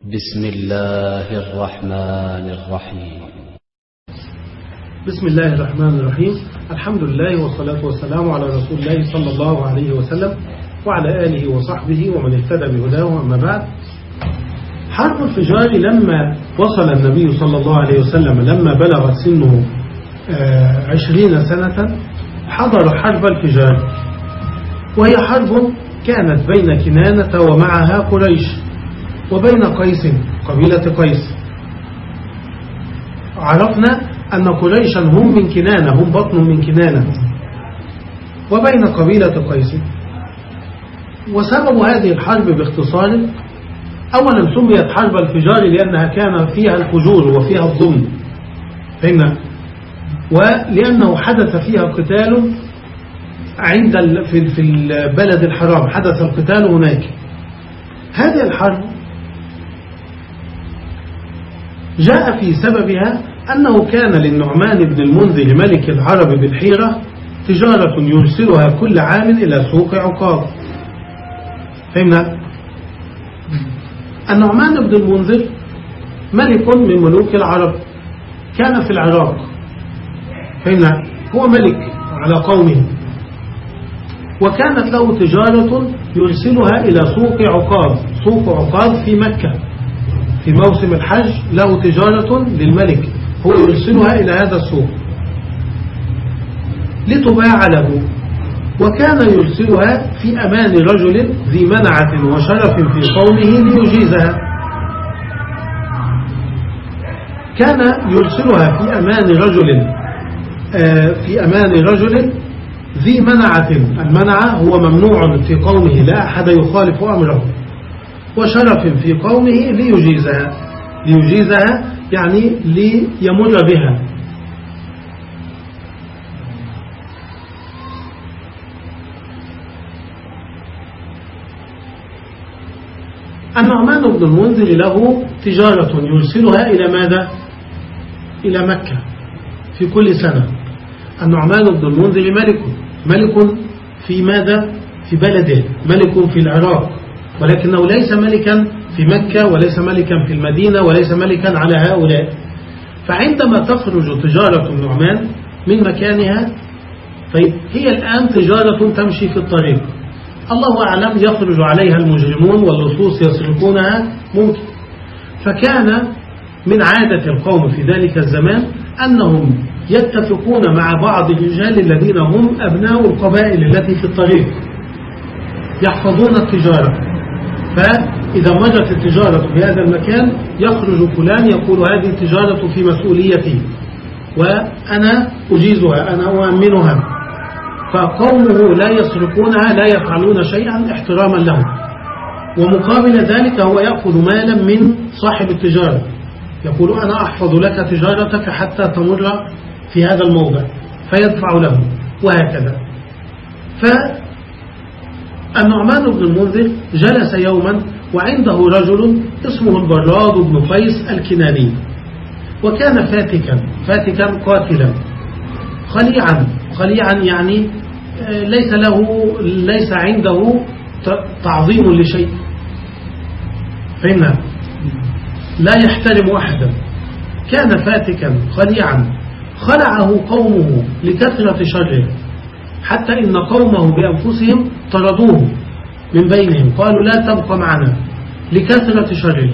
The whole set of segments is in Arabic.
بسم الله الرحمن الرحيم. بسم الله الرحمن الرحيم. الحمد لله والصلاة والسلام على رسول الله صلى الله عليه وسلم وعلى آله وصحبه ومن اهتدى بهداه أما بعد. حرب الفجار لما وصل النبي صلى الله عليه وسلم لما بلغت سنه عشرين سنة حضر حرب الفجار. وهي حرب كانت بين كنانة ومعها قريش. وبين قيس قبيلة قيس. عرفنا أن قريشا هم من كنانة هم بطن من كنانة. وبين قبيلة قيس. وسبب هذه الحرب باختصار أولا سميت حرب الفجار لأنها كان فيها الفجور وفيها الظلم. فهمنا؟ ولأنه حدث فيها قتال عند في البلد الحرام. حدث القتال هناك. هذه الحرب جاء في سببها أنه كان للنعمان بن المنذر ملك العرب بالحيرة تجارة يرسلها كل عام إلى سوق عقاب. فهمنا؟ النعمان بن المنذر ملك من ملوك العرب. كان في العراق. فهمنا؟ هو ملك على قومه. وكانت له تجارة يرسلها إلى سوق عقاب سوق عقاب في مكة. في موسم الحج له تجارة للملك. هو يرسلها إلى هذا السوق. لتباع له وكان يرسلها في أمان رجل ذي منعة وشرف في قومه ليجيزها. كان يرسلها في أمان رجل في أمان رجل ذي منعة. المنعة هو ممنوع في قومه لا أحد يخالف أمره. وشرف في قومه ليجيزها. ليجيزها يعني ليمر بها. النعمان بن المنذر له تجارة يرسلها إلى ماذا؟ إلى مكة في كل سنة. النعمان بن المنذر ملك. ملك في ماذا؟ في بلده. ملك في العراق. ولكنه ليس ملكا في مكة وليس ملكا في المدينة وليس ملكا على هؤلاء. فعندما تخرج تجارة النعمان من مكانها طيب هي الآن تجارة تمشي في الطريق. الله أعلم يخرج عليها المجرمون واللصوص يسرقونها ممكن. فكان من عادة القوم في ذلك الزمان أنهم يتفقون مع بعض الرجال الذين هم أبناء القبائل التي في الطريق يحفظون التجارة. فإذا مجت التجارة في هذا المكان يخرج فلان يقول هذه التجارة في مسؤوليتي وأنا أجيزها أنا أؤمنها. فقومه لا يسرقونها لا يفعلون شيئا احتراما له. ومقابل ذلك هو يأخذ مالا من صاحب التجارة. يقول أنا أحفظ لك تجارتك حتى تمر في هذا الموضع. فيدفع له وهكذا. فالنعمان بن المنذر جلس يوما وعنده رجل اسمه البراد بن قيس الكناني وكان فاتكا فاتكا قاتلا. خليعا خليعا يعني ليس له ليس عنده تعظيم لشيء. فهمنا لا يحترم أحدا. كان فاتكا خليعا. خلعه قومه لكثرة شره. حتى إن قومه بأنفسهم طردوه من بينهم. قالوا لا تبقى معنا لكثرة شره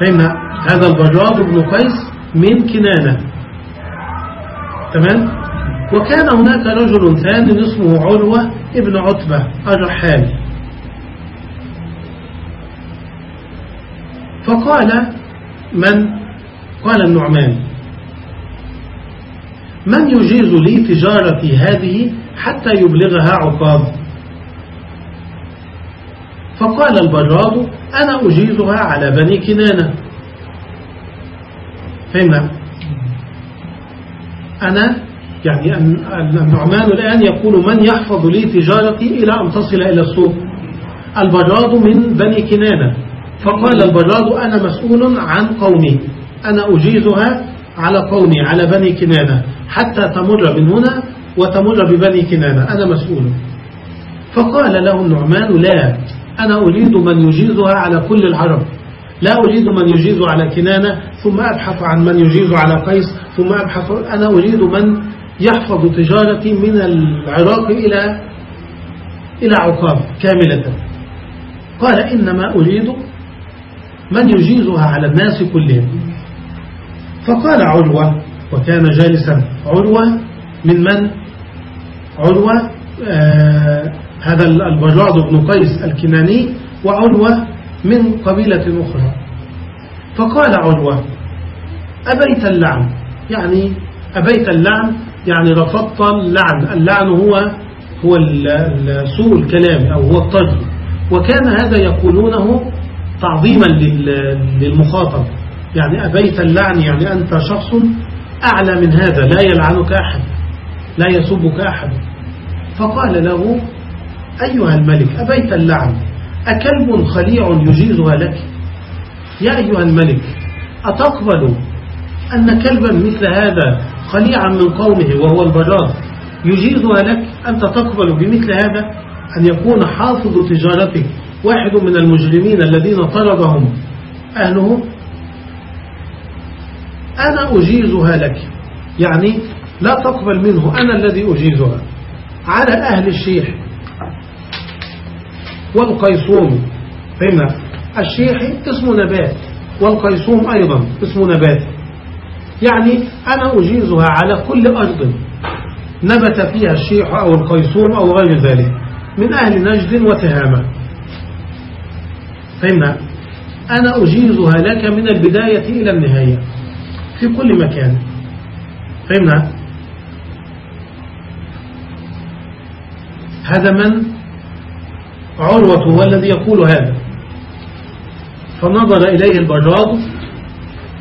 فهمنا هذا البراد بن قيس من كنانة. تمام؟ وكان هناك رجل ثاني اسمه عروة ابن عتبة الرحال. فقال من؟ قال النعمان. من يجيز لي تجارتي هذه حتى يبلغها عقاب؟ فقال البراد أنا أجيزها على بني كنانة. فهمنا أنا يعني النعمان الآن يقول من يحفظ لي تجارتي إلى أن تصل إلى السوق؟ البراد من بني كنانة. فقال البراد أنا مسؤول عن قومي. أنا أجيزها على قومي على بني كنانة. حتى تمر من هنا وتمر ببني كنانة. أنا مسؤول. فقال له النعمان لا أنا أريد من يجيزها على كل العرب. لا أريد من يجيز على كنانة ثم أبحث عن من يجيز على قيس ثم أبحث أنا أريد من يحفظ تجارتي من العراق إلى إلى عقاب كاملة. قال إنما أريد من يجيزها على الناس كلهم. فقال عروة وكان جالسا عروة من من؟ عروة آه هذا البجاد بن قيس الكناني وعروة من قبيلة أخرى. فقال عروة أبيت اللعن؟ يعني أبيت اللعن؟ يعني رفضت اللعن. اللعن هو هو سوء الكلام أو هو الطرد وكان هذا يقولونه تعظيما للمخاطب. يعني أبيت اللعن يعني أنت شخص أعلى من هذا لا يلعنك أحد لا يسبك أحد. فقال له أيها الملك أبيت اللعن أكلب خليع يجيزها لك؟ يا أيها الملك أتقبل أن كلبا مثل هذا خليعا من قومه وهو البراد يجيزها لك؟ أنت تقبل بمثل هذا؟ أن يكون حافظ تجارتك واحد من المجرمين الذين طردهم أهله؟ أنا أجيزها لك. يعني لا تقبل منه أنا الذي أجيزها. على أهل الشيح. والقيصوم. فهمنا؟ الشيح اسم نبات. والقيصوم أيضا اسم نبات. يعني أنا أجيزها على كل أرض. نبت فيها الشيح أو القيصوم أو غير ذلك. من أهل نجد وتهامة. فهمنا؟ أنا أجيزها لك من البداية إلى النهاية. في كل مكان. فهمنا؟ هذا من؟ عروة هو الذي يقول هذا. فنظر إليه البجاد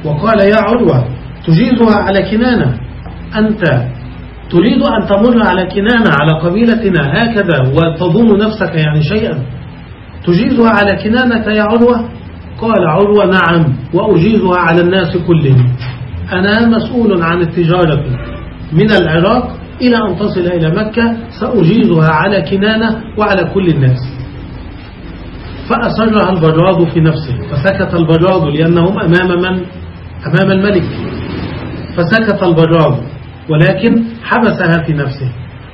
وقال يا عروة تجيزها على كنانة. أنت تريد أن تمر على كنانة على قبيلتنا هكذا وتظن نفسك يعني شيئا. تجيزها على كنانة يا عروة؟ قال عروة نعم وأجيزها على الناس كلهم. أنا مسؤول عن التجارة من العراق إلى أن تصل إلى مكة سأجيزها على كنانة وعلى كل الناس. فأسرها البراد في نفسه فسكت البراد لأنهم أمام من؟ أمام الملك. فسكت البراد ولكن حبسها في نفسه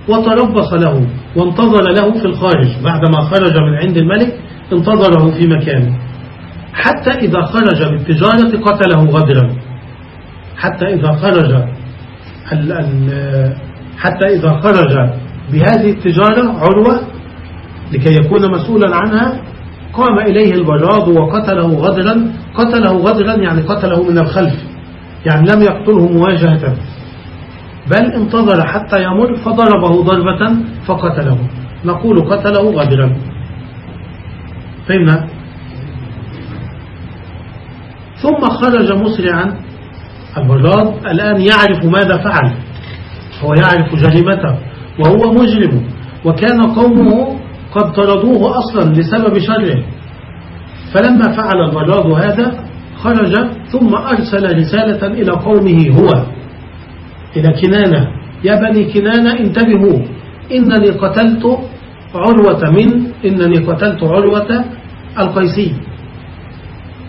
وتربص له وانتظر له في الخارج. بعدما خرج من عند الملك انتظره في مكانه. حتى إذا خرج بالتجارة قتله غدرا. حتى إذا خرج حتى إذا خرج بهذه التجارة عروة لكي يكون مسؤولا عنها قام إليه البراد وقتله غدرا قتله غدرا يعني قتله من الخلف يعني لم يقتله مواجهة. بل انتظر حتى يمر فضربه ضربة فقتله. نقول قتله غدرا. فهمنا؟ ثم خرج مسرعا. البراد الآن يعرف ماذا فعل. هو يعرف جريمته وهو مجرم وكان قومه قد طردوه أصلا لسبب شره. فلما فعل البراد هذا خرج ثم أرسل رسالة إلى قومه هو. إلى كنانة. يا بني كنانة انتبهوا. إنني قتلت عروة من إنني قتلت عروة القيسي.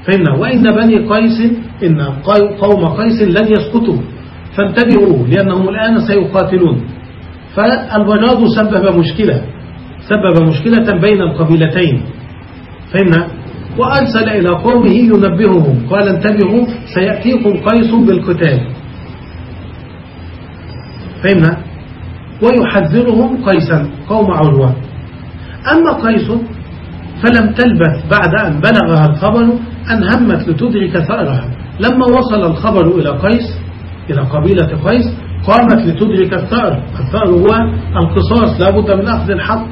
فهمنا وإن بني قيس إن قوم قيس لن يسكتوا فانتبهوا لأنهم الآن سيقاتلون. فالبراد سبب مشكلة. سبب مشكلة بين القبيلتين. فهمنا وأرسل إلى قومه ينبههم. قال انتبهوا سيأتيكم قيس بالقتال. فهمنا ويحذرهم قيسا قوم عروة أما قيس فلم تلبث بعد أن بلغها الخبر أن همت لتدرك ثأرها. لما وصل الخبر إلى قيس إلى قبيلة قيس قامت لتدرك الثأر. الثأر هو القصاص لابد من أخذ الحق.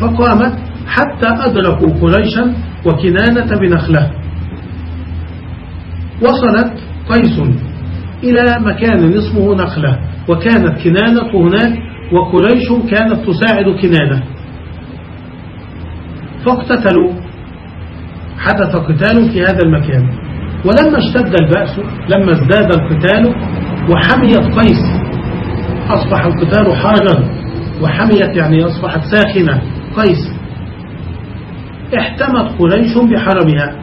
فقامت حتى أدركوا قريشا وكنانة بنخلة. وصلت قيس إلى مكان اسمه نخلة وكانت كنانة هناك وقريش كانت تساعد كنانة. فاقتتلوا حدث قتال في هذا المكان. ولما اشتد البأس لما ازداد القتال وحميت قيس أصبح القتال حارا وحميت يعني أصبحت ساخنة. قيس. احتمت قريش بحرمها.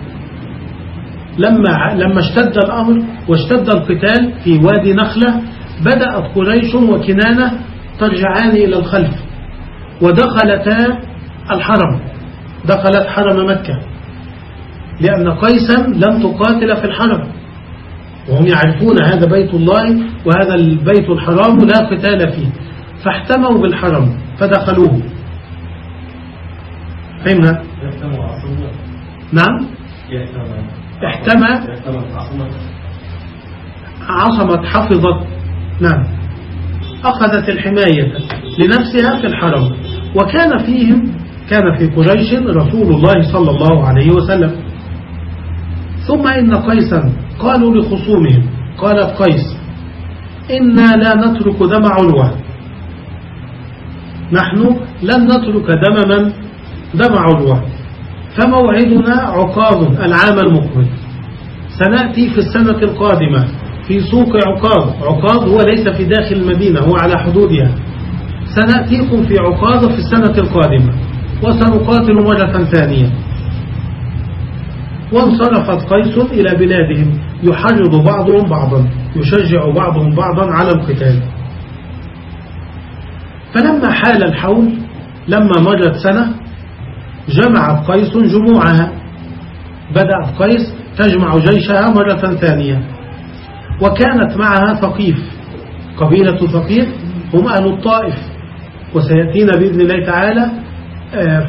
لما لما اشتد الأمر واشتد القتال في وادي نخلة بدأت قريش وكنانة ترجعان إلى الخلف. ودخلتا الحرم. دخلت حرم مكة. لأن قيسا لم تقاتل في الحرم. وهم يعرفون هذا بيت الله وهذا البيت الحرام لا قتال فيه. فاحتموا بالحرم فدخلوه. فهمنا؟ نعم؟ احتمى. عصمت حفظت. نعم. أخذت الحماية لنفسها في الحرم. وكان فيهم كان في قريش رسول الله صلى الله عليه وسلم. ثم إن قيسا قالوا لخصومهم قالت قيس إنا لا نترك دم علوة نحن لن نترك دم من؟ دم علوة فموعدنا عقاظ العام المقبل. سنأتي في السنة القادمة في سوق عقاظ عقاظ هو ليس في داخل المدينة هو على حدودها. سنأتيكم في عقاظ في السنة القادمة وسنقاتل مرة ثانية. وانصرفت قيس إلى بلادهم. يحرض بعضهم بعضا. يشجع بعضهم بعضا على القتال. فلما حال الحول لما مرت سنة جمعت قيس جموعها. بدأت قيس تجمع جيشها مرة ثانية. وكانت معها ثقيف. قبيلة ثقيف هم أهل الطائف. وسيأتينا بإذن الله تعالى آه،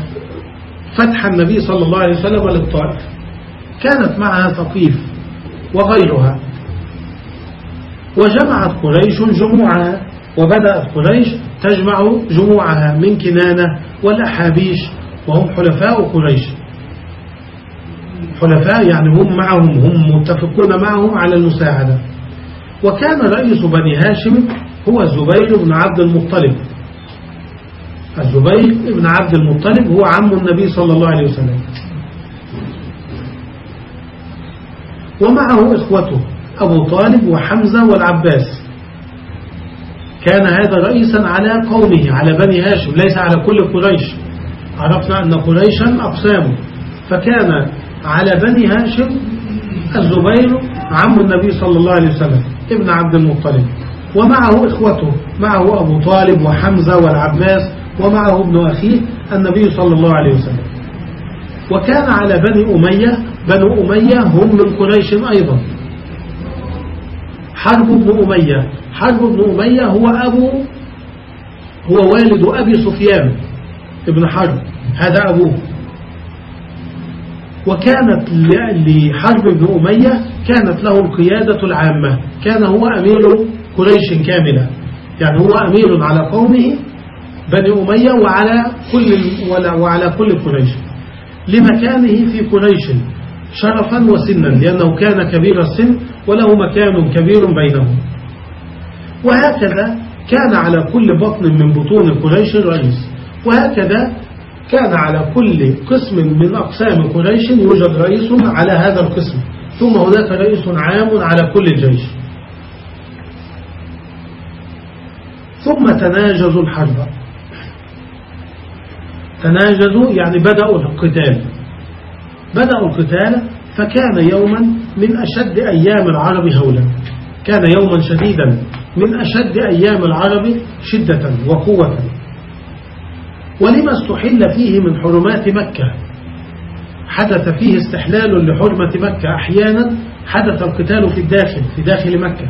فتح النبي صلى الله عليه وسلم للطائف كانت معها ثقيف وغيرها. وجمعت قريش جموعها وبدأت قريش تجمع جموعها من كنانة والأحابيش وهم حلفاء قريش. حلفاء يعني هم معهم هم متفقون معهم على المساعدة. وكان رئيس بني هاشم هو الزبير بن عبد المطلب. الزبير بن عبد المطلب هو عم النبي صلى الله عليه وسلم. ومعه إخوته أبو طالب وحمزة والعباس. كان هذا رئيسا على قومه على بني هاشم ليس على كل قريش. عرفنا أن قريشا أقسام. فكان على بني هاشم الزبير عم النبي صلى الله عليه وسلم ابن عبد المطلب. ومعه إخوته معه أبو طالب وحمزة والعباس ومعه ابن أخيه النبي صلى الله عليه وسلم. وكان على بني أمية بنو أمية هم من قريش أيضا. حرب بن أمية. حرب بن أمية هو أبو هو والد أبي سفيان ابن حرب. هذا أبوه. وكانت لحرب بن أمية كانت له القيادة العامة. كان هو أمير قريش كاملة. يعني هو أمير على قومه بني أمية وعلى كل وعلى كل قريش. لمكانه في قريش. شرفا وسنا لأنه كان كبير السن وله مكان كبير بينهم. وهكذا كان على كل بطن من بطون قريش رئيس. وهكذا كان على كل قسم من أقسام قريش يوجد رئيس على هذا القسم. ثم هناك رئيس عام على كل الجيش. ثم تناجزوا الحرب. تناجزوا يعني بدأوا القتال. بدأوا القتال فكان يوما من أشد أيام العرب هولا. كان يوما شديدا من أشد أيام العرب شدة وقوة. ولما استحل فيه من حرمات مكة؟ حدث فيه استحلال لحرمة مكة أحيانا. حدث القتال في الداخل في داخل مكة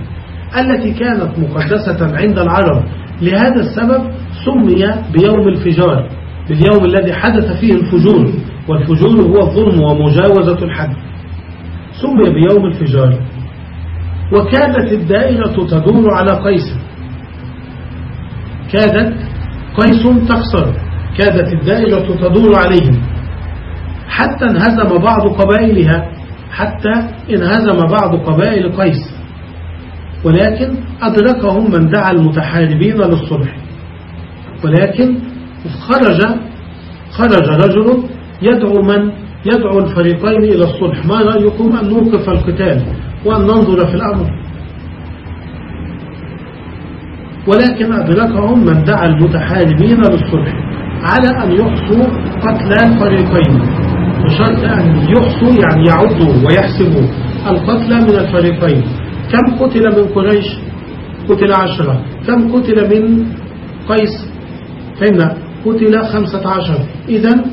التي كانت مقدسة عند العرب. لهذا السبب سمي بيوم الفجار باليوم الذي حدث فيه الفجور. والفجور هو الظلم ومجاوزة الحد. سمي بيوم الفجار. وكانت الدائرة تدور على قيس. كادت قيس تخسر. كادت الدائرة تدور عليهم. حتى انهزم بعض قبائلها. حتى انهزم بعض قبائل قيس. ولكن أدركهم من دعا المتحاربين للصلح. ولكن خرج خرج رجل يدعو من؟ يدعو الفريقين إلى الصلح. ما رأيكم أن نوقف القتال وأن ننظر في الأمر. ولكن أدركهم من دعا المتحاربين للصلح على أن يحصوا قتل الفريقين. بشرط أن يحصوا يعني يعدوا ويحسبوا القتلى من الفريقين. كم قتل من قريش؟ قتل عشرة. كم قتل من قيس؟ فهمنا قتل خمسة عشر. إذا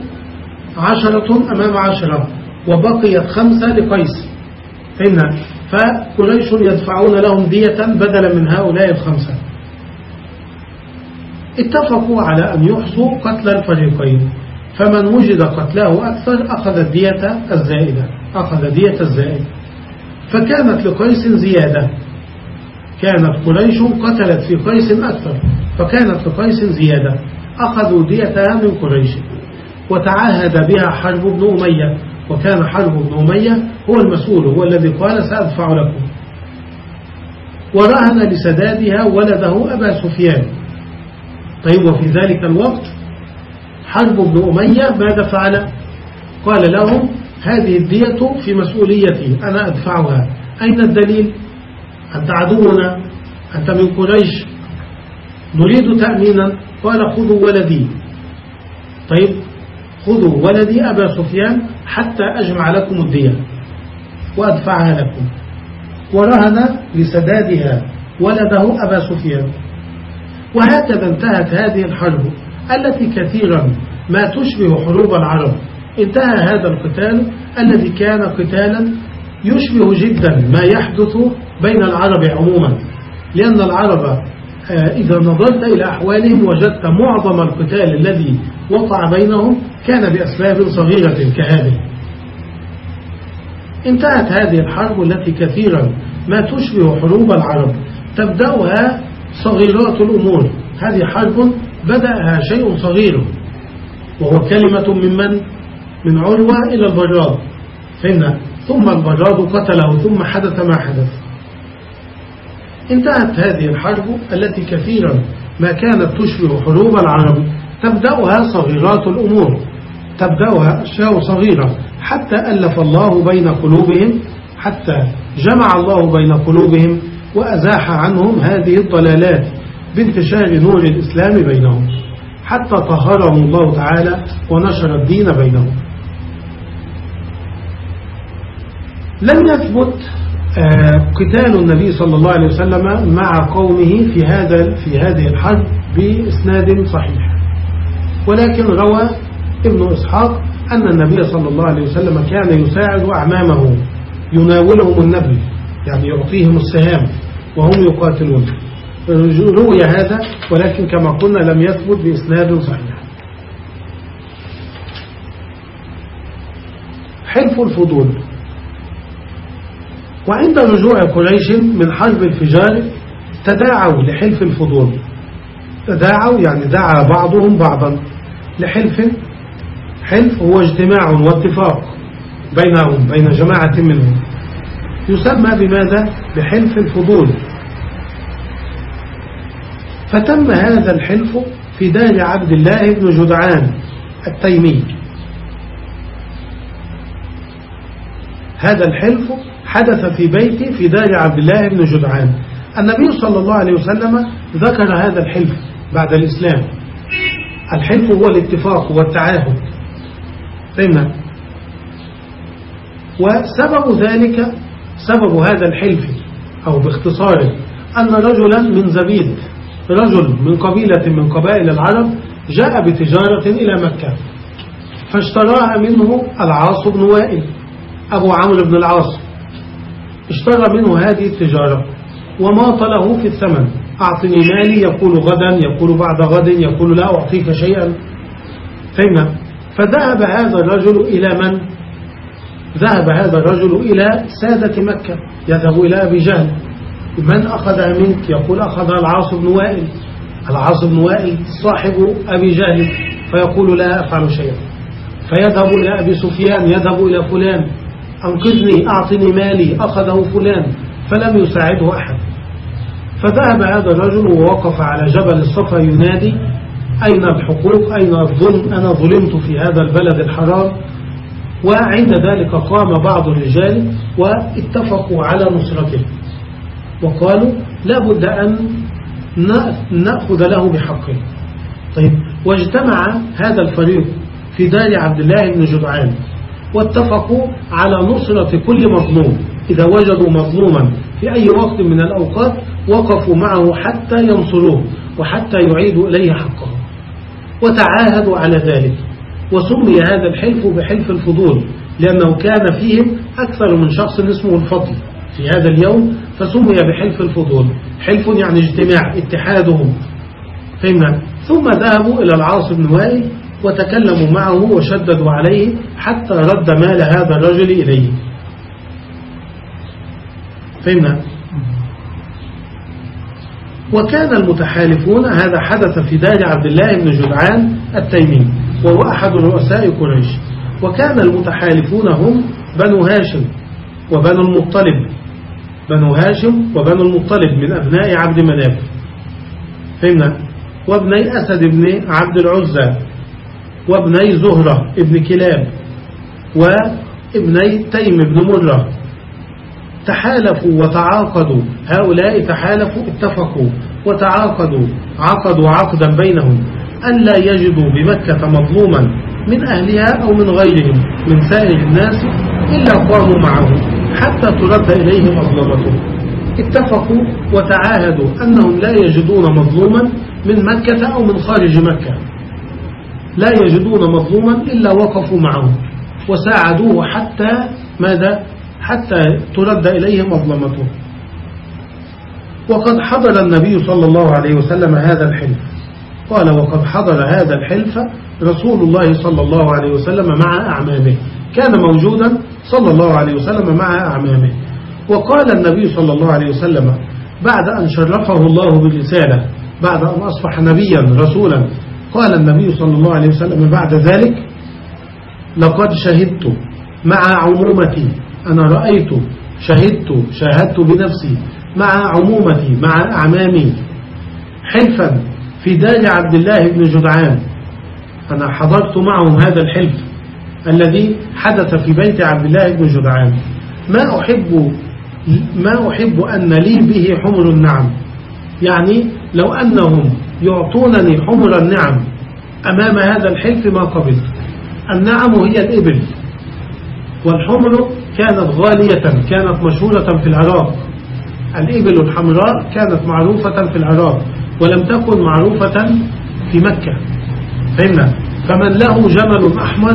عشرة أمام عشرة وبقيت خمسة لقيس. فهمنا؟ فقريش يدفعون لهم دية بدلا من هؤلاء الخمسة. اتفقوا على أن يحصوا قتل الفريقين. فمن وجد قتله أكثر أخذ الدية الزائدة. أخذ دية الزائد. فكانت لقيس زيادة. كانت قريش قتلت في قيس أكثر فكانت لقيس زيادة. أخذوا ديتها من قريش. وتعاهد بها حرب بن أمية وكان حرب بن أمية هو المسؤول هو الذي قال سأدفع لكم. ورهن لسدادها ولده أبا سفيان. طيب وفي ذلك الوقت حرب بن أمية ماذا فعل؟ قال لهم هذه الدية في مسؤوليتي أنا أدفعها. أين الدليل؟ أنت عدونا أنت من قريش. نريد تأمينا. قال خذوا ولدي. طيب خذوا ولدي أبا سفيان حتى أجمع لكم الدية. وأدفعها لكم. ورهن لسدادها ولده أبا سفيان. وهكذا انتهت هذه الحرب التي كثيرا ما تشبه حروب العرب. انتهى هذا القتال الذي كان قتالا يشبه جدا ما يحدث بين العرب عموما. لأن العرب إذا نظرت إلى أحوالهم وجدت معظم القتال الذي وقع بينهم كان بأسباب صغيرة كهذه. انتهت هذه الحرب التي كثيرا ما تشبه حروب العرب. تبدأها صغيرات الأمور. هذه حرب بدأها شيء صغير وهو كلمة من من؟ عروة إلى البراد ثم البراد قتله ثم حدث ما حدث. انتهت هذه الحرب التي كثيرا ما كانت تشبه حروب العرب. تبدأها صغيرات الأمور. تبدأها أشياء صغيرة. حتى ألف الله بين قلوبهم. حتى جمع الله بين قلوبهم. وأزاح عنهم هذه الضلالات بانتشار نور الإسلام بينهم. حتى طهرهم الله تعالى ونشر الدين بينهم. لم يثبت قتال النبي صلى الله عليه وسلم مع قومه في هذا في هذه الحرب بإسناد صحيح. ولكن روى ابن إسحاق أن النبي صلى الله عليه وسلم كان يساعد أعمامه يناولهم النبي يعني يعطيهم السهام وهم يقاتلون. روي هذا ولكن كما قلنا لم يثبت بإسناد صحيح. حلف الفضول. وعند رجوع قريش من حرب الفجار تداعوا لحلف الفضول. تداعوا يعني دعا بعضهم بعضا لحلف. حلف هو اجتماع واتفاق بينهم بين جماعة منهم. يسمى بماذا؟ بحلف الفضول. فتم هذا الحلف في دار عبد الله بن جدعان التيمي. هذا الحلف حدث في بيت في دار عبد الله بن جدعان. النبي صلى الله عليه وسلم ذكر هذا الحلف بعد الإسلام. الحلف هو الاتفاق والتعاهد. فهمنا؟ وسبب ذلك سبب هذا الحلف أو باختصاره أن رجلا من زبيد رجل من قبيلة من قبائل العرب جاء بتجارة إلى مكة. فاشتراها منه العاص بن وائل أبو عمرو بن العاص. اشترى منه هذه التجارة وماط له في الثمن. أعطني مالي يقول غدا يقول بعد غد يقول لا أعطيك شيئا. فهمنا؟ فذهب هذا الرجل إلى من؟ ذهب هذا الرجل إلى سادة مكة. يذهب إلى أبي جهل. من أخذها منك؟ يقول أخذها العاص بن وائل. العاص بن وائل صاحب أبي جهل. فيقول لا أفعل شيئا. فيذهب إلى أبي سفيان يذهب إلى فلان. أنقذني أعطني مالي أخذه فلان فلم يساعده أحد. فذهب هذا الرجل ووقف على جبل الصفا ينادي أين الحقوق؟ أين الظلم؟ أنا ظلمت في هذا البلد الحرام. وعند ذلك قام بعض الرجال واتفقوا على نصرته. وقالوا لا بد أن نأخذ له بحقه طيب واجتمع هذا الفريق في دار عبد الله بن جدعان. واتفقوا على نصرة كل مظلوم. إذا وجدوا مظلوما في أي وقت من الأوقات وقفوا معه حتى ينصروه وحتى يعيدوا إليه حقه. وتعاهدوا على ذلك. وسمي هذا الحلف بحلف الفضول لأنه كان فيهم أكثر من شخص اسمه الفضل. في هذا اليوم فسمي بحلف الفضول. حلف يعني اجتماع اتحادهم. فهمنا؟ ثم ذهبوا إلى العاص بن وائل وتكلموا معه وشددوا عليه حتى رد مال هذا الرجل إليه. فهمنا؟ وكان المتحالفون هذا حدث في دار عبد الله بن جدعان التيمي وهو أحد رؤساء قريش. وكان المتحالفون هم بنو هاشم وبنو المطلب. بنو هاشم وبنو المطلب من أبناء عبد مناف. فهمنا؟ وابني أسد بن عبد العزى. وابني زهرة ابن كلاب وابني تيم بن مرة. تحالفوا وتعاقدوا. هؤلاء تحالفوا اتفقوا وتعاقدوا عقدوا عقدا بينهم أن لا يجدوا بمكة مظلوما من أهلها أو من غيرهم من سائر الناس إلا قاموا معه حتى ترد إليه مظلمته اتفقوا وتعاهدوا أنهم لا يجدون مظلوما من مكة أو من خارج مكة. لا يجدون مظلوما إلا وقفوا معه وساعدوه حتى ماذا؟ حتى ترد إليه مظلمته. وقد حضر النبي صلى الله عليه وسلم هذا الحلف. قال وقد حضر هذا الحلف رسول الله صلى الله عليه وسلم مع أعمامه. كان موجودا صلى الله عليه وسلم مع أعمامه. وقال النبي صلى الله عليه وسلم بعد أن شرفه الله بالرسالة بعد أن أصبح نبيا رسولا قال النبي صلى الله عليه وسلم بعد ذلك لقد شهدت مع عمومتي أنا رأيت شهدت شاهدت بنفسي مع عمومتي مع أعمامي حلفا في دار عبد الله بن جدعان. أنا حضرت معهم هذا الحلف الذي حدث في بيت عبد الله بن جدعان. ما أحب ما أحب أن لي به حمر النعم. يعني لو أنهم يعطونني حمر النعم أمام هذا الحلف ما قبلت. النعم هي الإبل والحمر كانت غالية كانت مشهورة في العراق. الإبل الحمراء كانت معروفة في العراق ولم تكن معروفة في مكة. فهمنا؟ فمن له جمل أحمر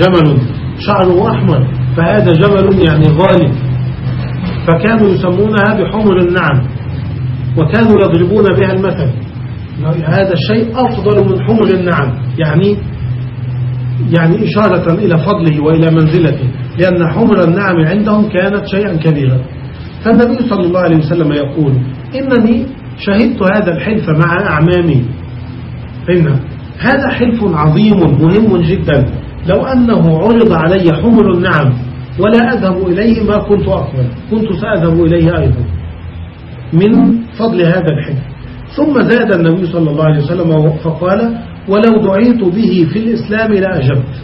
جمل شعره أحمر فهذا جمل يعني غالي. فكانوا يسمونها بحمر النعم وكانوا يضربون بها المثل. هذا الشيء أفضل من حمر النعم يعني يعني إشارة إلى فضله وإلى منزلته لأن حمر النعم عندهم كانت شيئا كبيرا. فالنبي صلى الله عليه وسلم يقول إنني شهدت هذا الحلف مع أعمامي. فإن هذا حلف عظيم مهم جدا. لو أنه عرض علي حمر النعم ولا أذهب إليه ما كنت أقبل كنت سأذهب إليه أيضا. من فضل هذا الحلف. ثم زاد النبي صلى الله عليه وسلم فقال ولو دعيت به في الإسلام لأجبت.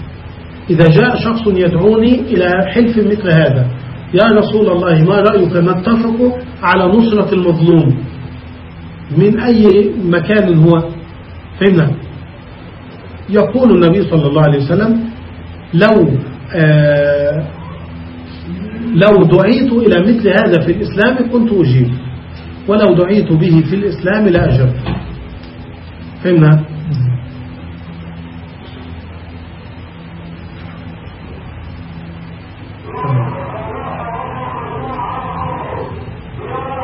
إذا جاء شخص يدعوني إلى حلف مثل هذا يا رسول الله ما رأيك؟ نتفق على نصرة المظلوم؟ من أي مكان هو؟ فهمنا. يقول النبي صلى الله عليه وسلم لو آه لو دعيت إلى مثل هذا في الإسلام كنت أجيب. ولو دعيت به في الإسلام لا فهمنا؟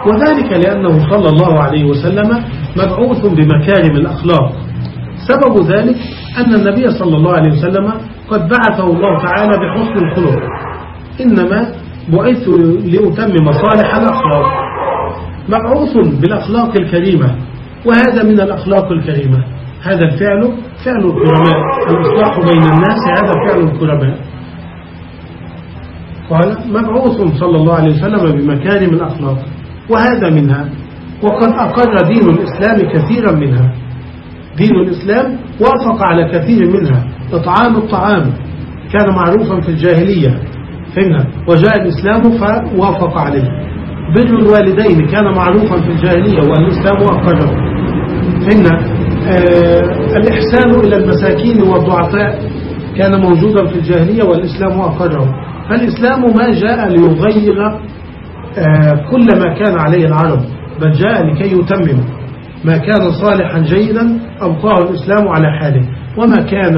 وذلك لأنه صلى الله عليه وسلم مبعوث بمكارم الأخلاق. سبب ذلك أن النبي صلى الله عليه وسلم قد بعثه الله تعالى بحسن الخلق. إنما بعث لأتمم صالح الأخلاق. مبعوث بالأخلاق الكريمة. وهذا من الأخلاق الكريمة. هذا الفعل فعل الكرماء. الإصلاح بين الناس هذا فعل الكرماء. قال مبعوث صلى الله عليه وسلم بمكارم الأخلاق. وهذا منها. وقد أقر دين الإسلام كثيرا منها. دين الإسلام وافق على كثير منها. إطعام الطعام. كان معروفا في الجاهلية. فهمنا. وجاء الإسلام فوافق عليه. بر الوالدين كان معروفا في الجاهلية والإسلام أقره فهمنا آه الإحسان إلى المساكين والضعفاء كان موجودا في الجاهلية والإسلام أقره فالإسلام ما جاء ليغير آه، كل ما كان عليه العرب بل جاء لكي يتمم ما كان صالحا جيدا أبقاه الإسلام على حاله. وما كان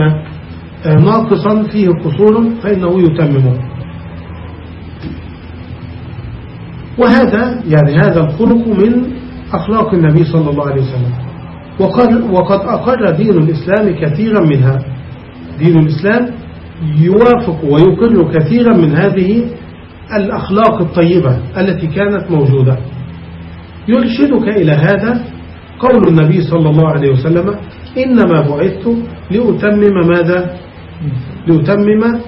آه، ناقصا فيه قصور فإنه يتممه. وهذا يعني هذا الخلق من أخلاق النبي صلى الله عليه وسلم. وقد, وقد أقر دين الإسلام كثيرا منها. دين الإسلام يوافق ويقر كثيرا من هذه الأخلاق الطيبة التي كانت موجودة. يرشدك إلى هذا قول النبي صلى الله عليه وسلم إنما بعثت لأتمم ماذا؟ لأتمم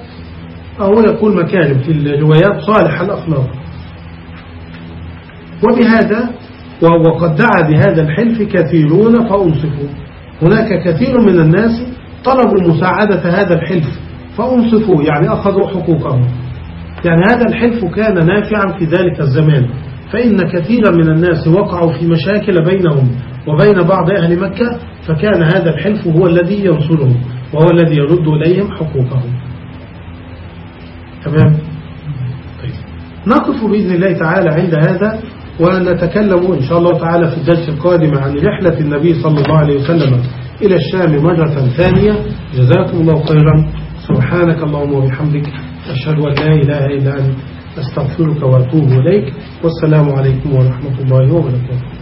أو يقول مكارم في الروايات صالح الأخلاق. وبهذا وقد دعا بهذا الحلف كثيرون فأنصفوا. هناك كثير من الناس طلبوا مساعدة هذا الحلف فأنصفوا يعني أخذوا حقوقهم. يعني هذا الحلف كان نافعا في ذلك الزمان. فإن كثيرا من الناس وقعوا في مشاكل بينهم وبين بعض أهل مكة فكان هذا الحلف هو الذي ينصرهم وهو الذي يرد إليهم حقوقهم. تمام؟ طيب. نقف بإذن الله تعالى عند هذا ونتكلم إن شاء الله تعالى في الدرس القادم عن رحلة النبي صلى الله عليه وسلم إلى الشام مرة ثانية. جزاكم الله خيرا. سبحانك اللهم وبحمدك. أشهد أن لا إله إلا أنت. أستغفرك وأتوب إليك. والسلام عليكم ورحمة الله وبركاته.